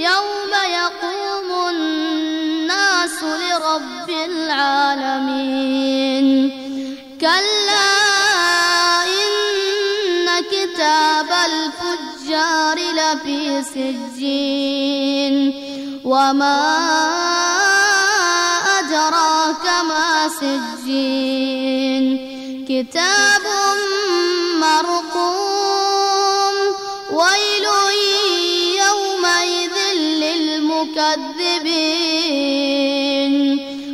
يوم يقوم الناس لرب العالمين. كلا إن كتاب الفجار لفي سجين. وما أدراك ما سجين. كتاب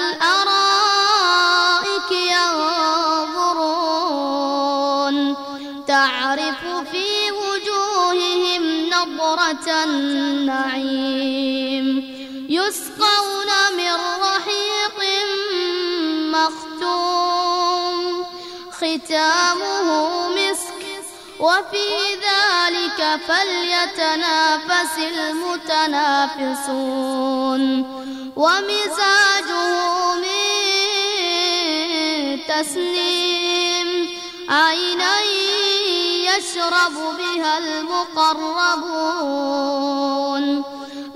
الأرائك ينظرون. تعرف في وجوههم نضرة النعيم. يسقون من رحيق مختوم. ختامه مسك. وفي ذلك فليتنافس المتنافسون. ومزاجه تسنيم عينا يشرب بها المقربون.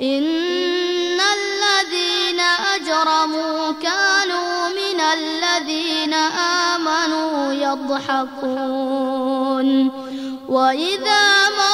إن الذين أجرموا كانوا من الذين آمنوا يضحكون. وإذا مروا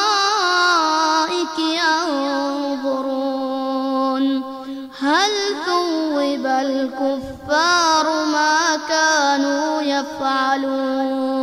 ثوب الكفار ما كانوا يفعلون